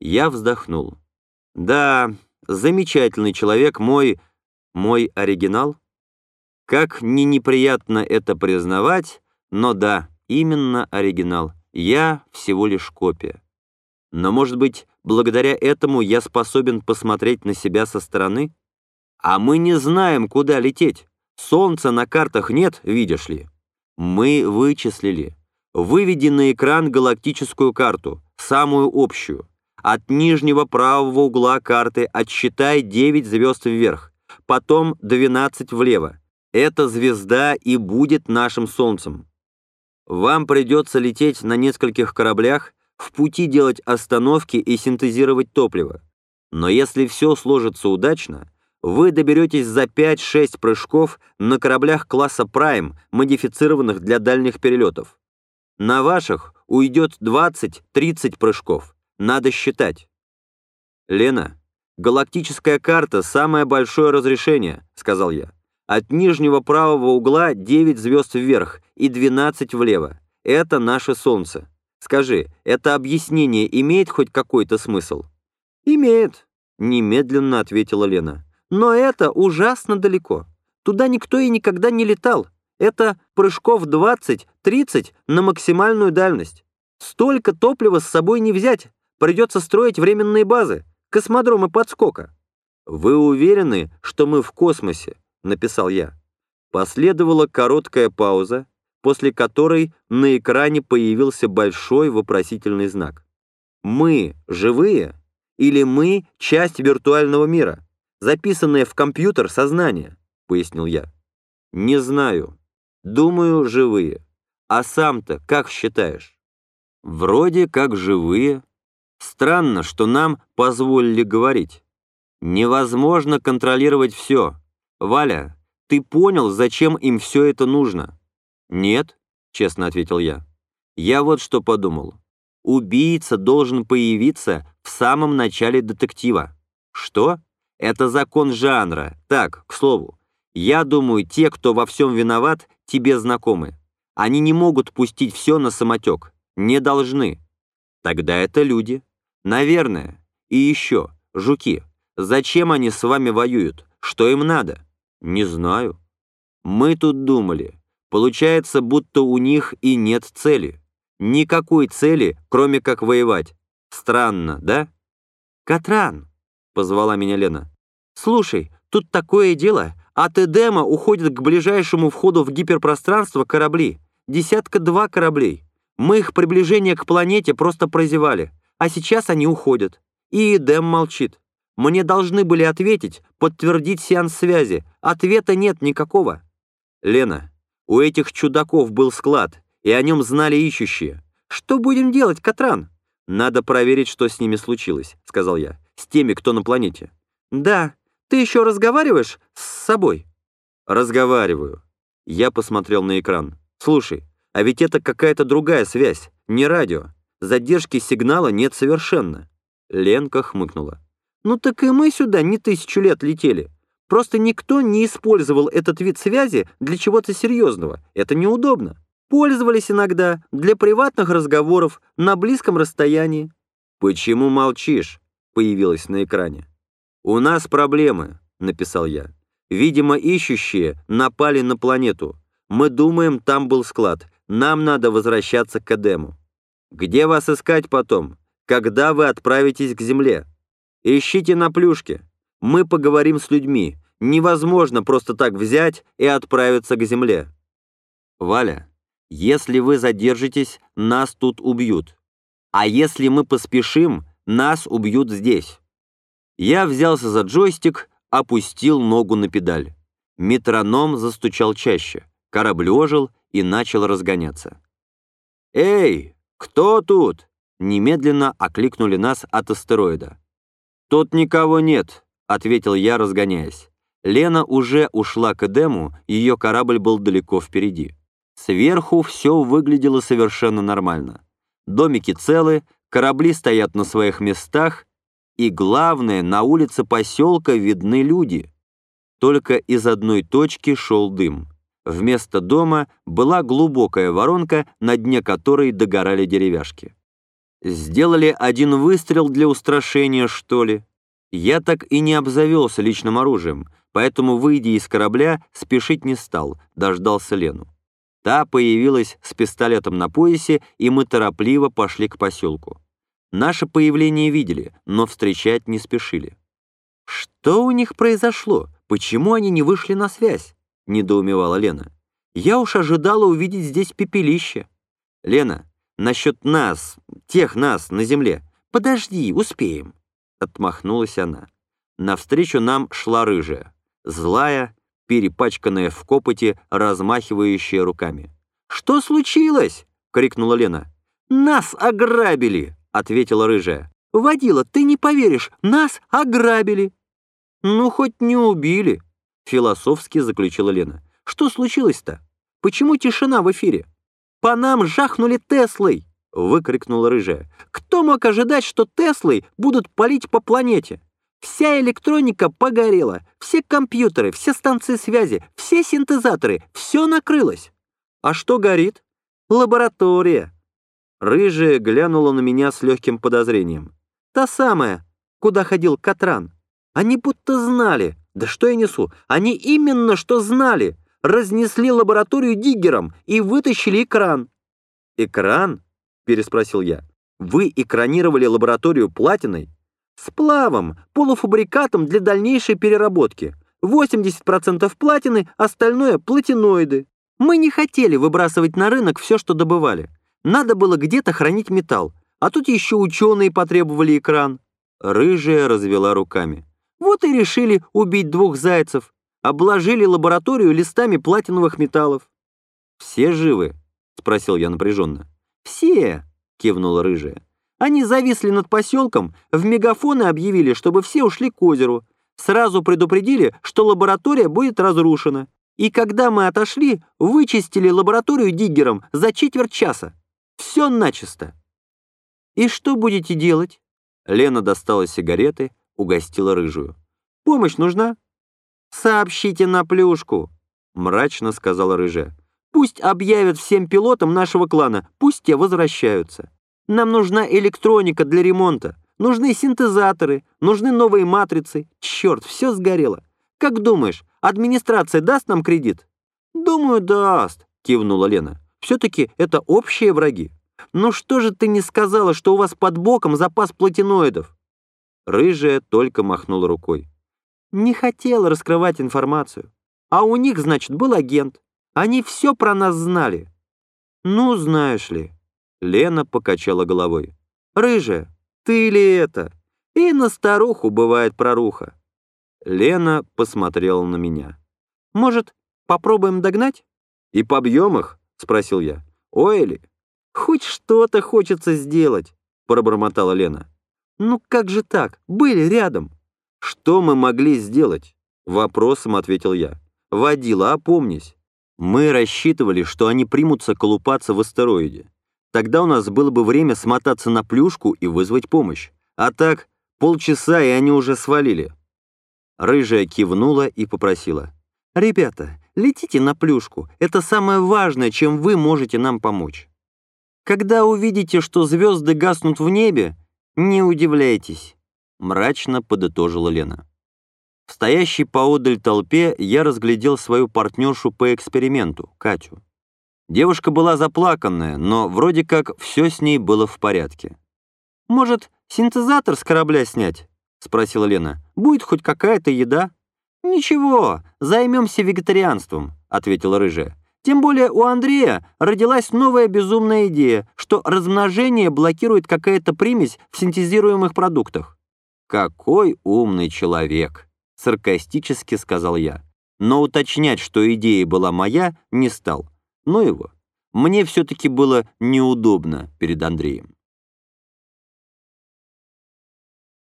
Я вздохнул. Да, замечательный человек мой... мой оригинал. Как ни неприятно это признавать, но да, именно оригинал. Я всего лишь копия. Но, может быть, благодаря этому я способен посмотреть на себя со стороны? А мы не знаем, куда лететь. Солнца на картах нет, видишь ли. Мы вычислили. Выведи на экран галактическую карту, самую общую. От нижнего правого угла карты отсчитай 9 звезд вверх, потом 12 влево. Эта звезда и будет нашим Солнцем. Вам придется лететь на нескольких кораблях, в пути делать остановки и синтезировать топливо. Но если все сложится удачно, вы доберетесь за 5-6 прыжков на кораблях класса Prime, модифицированных для дальних перелетов. На ваших уйдет 20-30 прыжков. Надо считать. Лена, галактическая карта — самое большое разрешение, сказал я. От нижнего правого угла 9 звезд вверх и 12 влево. Это наше Солнце. Скажи, это объяснение имеет хоть какой-то смысл? Имеет, немедленно ответила Лена. Но это ужасно далеко. Туда никто и никогда не летал. Это прыжков 20-30 на максимальную дальность. Столько топлива с собой не взять. Придется строить временные базы, космодромы подскока. Вы уверены, что мы в космосе? — написал я. Последовала короткая пауза, после которой на экране появился большой вопросительный знак. «Мы живые? Или мы — часть виртуального мира, записанная в компьютер сознания?» — пояснил я. «Не знаю. Думаю, живые. А сам-то как считаешь?» «Вроде как живые. Странно, что нам позволили говорить. Невозможно контролировать все. «Валя, ты понял, зачем им все это нужно?» «Нет», — честно ответил я. «Я вот что подумал. Убийца должен появиться в самом начале детектива». «Что?» «Это закон жанра. Так, к слову. Я думаю, те, кто во всем виноват, тебе знакомы. Они не могут пустить все на самотек. Не должны. Тогда это люди. Наверное. И еще, жуки. Зачем они с вами воюют? Что им надо?» Не знаю. Мы тут думали. Получается, будто у них и нет цели. Никакой цели, кроме как воевать. Странно, да? «Катран!» — позвала меня Лена. «Слушай, тут такое дело. От Эдема уходят к ближайшему входу в гиперпространство корабли. Десятка-два кораблей. Мы их приближение к планете просто прозевали. А сейчас они уходят. И Эдем молчит. Мне должны были ответить, подтвердить сеанс связи. Ответа нет никакого. Лена, у этих чудаков был склад, и о нем знали ищущие. Что будем делать, Катран? Надо проверить, что с ними случилось, сказал я. С теми, кто на планете. Да, ты еще разговариваешь с собой? Разговариваю. Я посмотрел на экран. Слушай, а ведь это какая-то другая связь, не радио. Задержки сигнала нет совершенно. Ленка хмыкнула. Ну так и мы сюда не тысячу лет летели. Просто никто не использовал этот вид связи для чего-то серьезного. Это неудобно. Пользовались иногда для приватных разговоров на близком расстоянии. «Почему молчишь?» — появилось на экране. «У нас проблемы», — написал я. «Видимо, ищущие напали на планету. Мы думаем, там был склад. Нам надо возвращаться к Эдему. Где вас искать потом? Когда вы отправитесь к Земле?» Ищите на плюшке. Мы поговорим с людьми. Невозможно просто так взять и отправиться к земле. Валя, если вы задержитесь, нас тут убьют. А если мы поспешим, нас убьют здесь. Я взялся за джойстик, опустил ногу на педаль. Метроном застучал чаще, корабль ожил и начал разгоняться. «Эй, кто тут?» Немедленно окликнули нас от астероида. «Тут никого нет», — ответил я, разгоняясь. Лена уже ушла к Эдему, ее корабль был далеко впереди. Сверху все выглядело совершенно нормально. Домики целы, корабли стоят на своих местах, и, главное, на улице поселка видны люди. Только из одной точки шел дым. Вместо дома была глубокая воронка, на дне которой догорали деревяшки. Сделали один выстрел для устрашения, что ли? Я так и не обзавелся личным оружием, поэтому, выйдя из корабля, спешить не стал, дождался Лену. Та появилась с пистолетом на поясе, и мы торопливо пошли к поселку. Наше появление видели, но встречать не спешили. «Что у них произошло? Почему они не вышли на связь?» — недоумевала Лена. «Я уж ожидала увидеть здесь пепелище». «Лена, насчет нас, тех нас на земле. Подожди, успеем». Отмахнулась она. Навстречу нам шла рыжая, злая, перепачканная в копоти, размахивающая руками. «Что случилось?» — крикнула Лена. «Нас ограбили!» — ответила рыжая. «Водила, ты не поверишь, нас ограбили!» «Ну, хоть не убили!» — философски заключила Лена. «Что случилось-то? Почему тишина в эфире?» «По нам жахнули Теслой!» — выкрикнула рыжая. «Кто мог ожидать, что Теслой будут палить по планете? Вся электроника погорела, все компьютеры, все станции связи, все синтезаторы, все накрылось. А что горит? Лаборатория. Рыжая глянула на меня с легким подозрением. Та самая, куда ходил Катран. Они будто знали. Да что я несу? Они именно что знали. Разнесли лабораторию диггером и вытащили экран. «Экран?» — переспросил я. «Вы экранировали лабораторию платиной?» Сплавом, полуфабрикатом для дальнейшей переработки. 80% платины, остальное — платиноиды. Мы не хотели выбрасывать на рынок все, что добывали. Надо было где-то хранить металл. А тут еще ученые потребовали экран. Рыжая развела руками. Вот и решили убить двух зайцев. Обложили лабораторию листами платиновых металлов. «Все живы?» — спросил я напряженно. «Все!» — кивнула рыжая. Они зависли над поселком, в мегафоны объявили, чтобы все ушли к озеру. Сразу предупредили, что лаборатория будет разрушена. И когда мы отошли, вычистили лабораторию диггером за четверть часа. Все начисто. «И что будете делать?» Лена достала сигареты, угостила рыжую. «Помощь нужна?» «Сообщите на плюшку», — мрачно сказала рыжая. «Пусть объявят всем пилотам нашего клана, пусть те возвращаются». Нам нужна электроника для ремонта, нужны синтезаторы, нужны новые матрицы. Черт, все сгорело. Как думаешь, администрация даст нам кредит? Думаю, даст, кивнула Лена. Все-таки это общие враги. Ну что же ты не сказала, что у вас под боком запас платиноидов? Рыжая только махнула рукой. Не хотела раскрывать информацию. А у них, значит, был агент. Они все про нас знали. Ну, знаешь ли, Лена покачала головой. «Рыжая, ты ли это? И на старуху бывает проруха». Лена посмотрела на меня. «Может, попробуем догнать?» «И побьем их?» — спросил я. «Ой ли?» «Хоть что-то хочется сделать», — пробормотала Лена. «Ну как же так? Были рядом». «Что мы могли сделать?» — вопросом ответил я. «Водила, опомнись. Мы рассчитывали, что они примутся колупаться в астероиде. Тогда у нас было бы время смотаться на плюшку и вызвать помощь. А так, полчаса, и они уже свалили. Рыжая кивнула и попросила. «Ребята, летите на плюшку. Это самое важное, чем вы можете нам помочь. Когда увидите, что звезды гаснут в небе, не удивляйтесь», — мрачно подытожила Лена. В стоящей поодаль толпе я разглядел свою партнершу по эксперименту, Катю. Девушка была заплаканная, но вроде как все с ней было в порядке. «Может, синтезатор с корабля снять?» — спросила Лена. «Будет хоть какая-то еда?» «Ничего, займемся вегетарианством», — ответила Рыжая. «Тем более у Андрея родилась новая безумная идея, что размножение блокирует какая-то примесь в синтезируемых продуктах». «Какой умный человек!» — саркастически сказал я. Но уточнять, что идея была моя, не стал. Ну его. Мне все-таки было неудобно перед Андреем.